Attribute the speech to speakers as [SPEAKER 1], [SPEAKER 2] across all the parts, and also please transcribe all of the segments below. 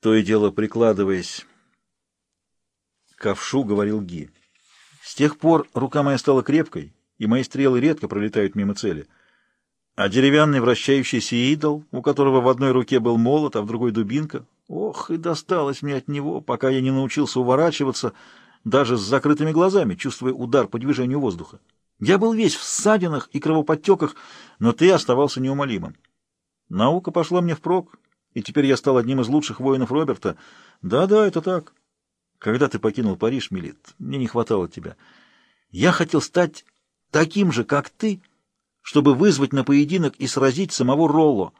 [SPEAKER 1] То и дело прикладываясь к ковшу, говорил Ги. С тех пор рука моя стала крепкой, и мои стрелы редко пролетают мимо цели. А деревянный вращающийся идол, у которого в одной руке был молот, а в другой дубинка, ох, и досталось мне от него, пока я не научился уворачиваться, даже с закрытыми глазами, чувствуя удар по движению воздуха. Я был весь в ссадинах и кровоподтеках, но ты оставался неумолимым. Наука пошла мне впрок, и теперь я стал одним из лучших воинов Роберта. Да-да, это так. Когда ты покинул Париж, Милит, мне не хватало тебя. Я хотел стать таким же, как ты, чтобы вызвать на поединок и сразить самого Ролло.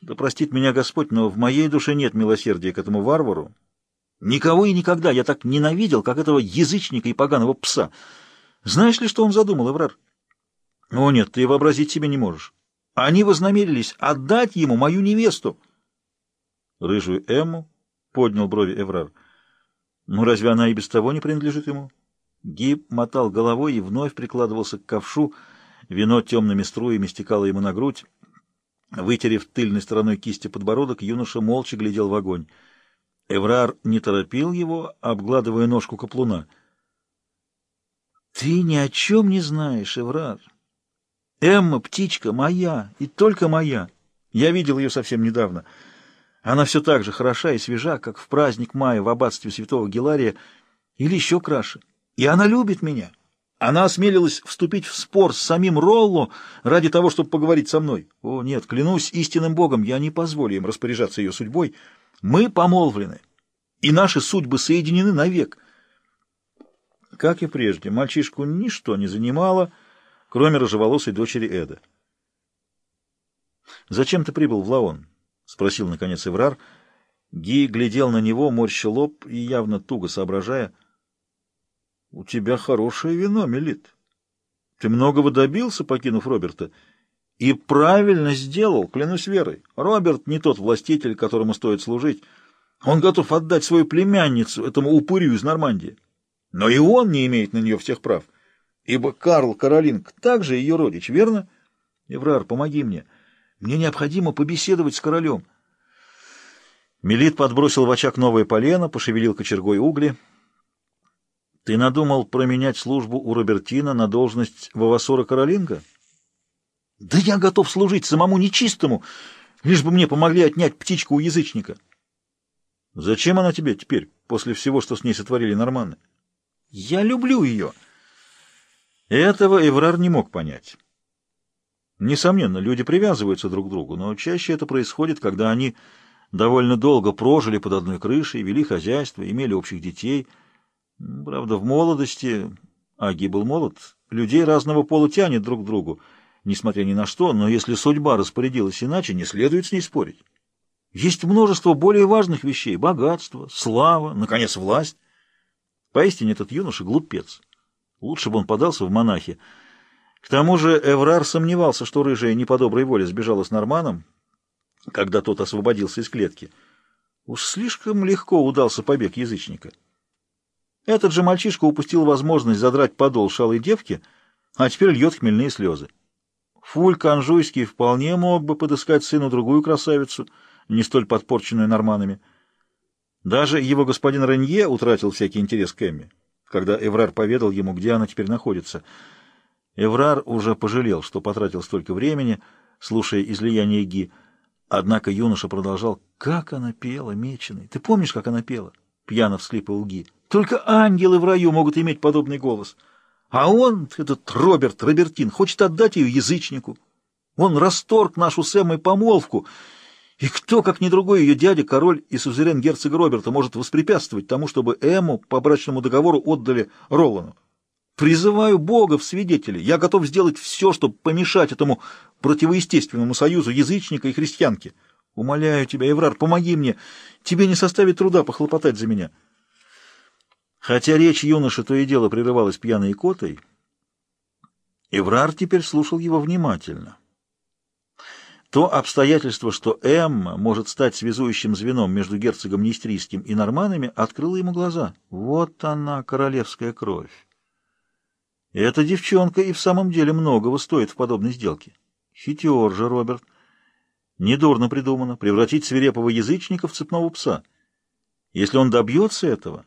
[SPEAKER 1] Да простит меня Господь, но в моей душе нет милосердия к этому варвару. Никого и никогда я так ненавидел, как этого язычника и поганого пса. Знаешь ли, что он задумал, Эврар? О нет, ты вообразить себе не можешь. Они вознамерились отдать ему мою невесту. Рыжую Эмму поднял брови Эврар. Ну, разве она и без того не принадлежит ему? Гиб мотал головой и вновь прикладывался к ковшу. Вино темными струями стекало ему на грудь. Вытерев тыльной стороной кисти подбородок, юноша молча глядел в огонь. Эврар не торопил его, обгладывая ножку каплуна. — Ты ни о чем не знаешь, Эврар. Эмма, птичка, моя, и только моя. Я видел ее совсем недавно. Она все так же хороша и свежа, как в праздник мая в аббатстве святого Гелария, или еще краше. И она любит меня. Она осмелилась вступить в спор с самим Ролло ради того, чтобы поговорить со мной. О, нет, клянусь истинным Богом, я не позволю им распоряжаться ее судьбой. Мы помолвлены, и наши судьбы соединены навек. Как и прежде, мальчишку ничто не занимало, кроме рыжеволосой дочери Эда. «Зачем ты прибыл в Лаон?» — спросил, наконец, Эврар. Ги глядел на него, морща лоб и явно туго соображая. — У тебя хорошее вино, Мелит. Ты многого добился, покинув Роберта, и правильно сделал, клянусь верой. Роберт не тот властитель, которому стоит служить. Он готов отдать свою племянницу этому упырю из Нормандии. Но и он не имеет на нее всех прав, ибо Карл Каролинг также ее родич, верно? Еврар, помоги мне. Мне необходимо побеседовать с королем. Мелит подбросил в очаг новое полено, пошевелил кочергой угли. Ты надумал променять службу у Робертина на должность Вавасора Каролинга? Да я готов служить самому нечистому, лишь бы мне помогли отнять птичку у язычника. Зачем она тебе теперь, после всего, что с ней сотворили норманы? Я люблю ее. Этого Эврар не мог понять. Несомненно, люди привязываются друг к другу, но чаще это происходит, когда они довольно долго прожили под одной крышей, вели хозяйство, имели общих детей. Правда, в молодости, Аги был молод, людей разного пола тянет друг к другу, несмотря ни на что, но если судьба распорядилась иначе, не следует с ней спорить. Есть множество более важных вещей — богатство, слава, наконец, власть. Поистине этот юноша — глупец. Лучше бы он подался в монахи. К тому же Эврар сомневался, что рыжая не по доброй воле сбежала с Норманом, когда тот освободился из клетки. Уж слишком легко удался побег язычника. Этот же мальчишка упустил возможность задрать подол шалой девки, а теперь льет хмельные слезы. Фульк Анжуйский вполне мог бы подыскать сыну другую красавицу — не столь подпорченную норманами. Даже его господин Ренье утратил всякий интерес к Эмме, когда Эврар поведал ему, где она теперь находится. Эврар уже пожалел, что потратил столько времени, слушая излияние Ги. Однако юноша продолжал. «Как она пела, меченый! Ты помнишь, как она пела?» Пьяно вслипал Ги. «Только ангелы в раю могут иметь подобный голос. А он, этот Роберт, Робертин, хочет отдать ее язычнику. Он расторг нашу с Эммой помолвку» И кто, как ни другой ее дядя, король и сузерен герцога Роберта, может воспрепятствовать тому, чтобы Эму по брачному договору отдали Ролану? Призываю Бога в свидетели. Я готов сделать все, чтобы помешать этому противоестественному союзу язычника и христианки. Умоляю тебя, Еврар, помоги мне. Тебе не составит труда похлопотать за меня. Хотя речь юноши то и дело прерывалась пьяной икотой, Еврар теперь слушал его внимательно. То обстоятельство, что Эмма может стать связующим звеном между герцогом Нестрийским и норманами, открыло ему глаза. Вот она, королевская кровь. Эта девчонка и в самом деле многого стоит в подобной сделке. Хитер же, Роберт. Недурно придумано — превратить свирепого язычника в цепного пса. Если он добьется этого,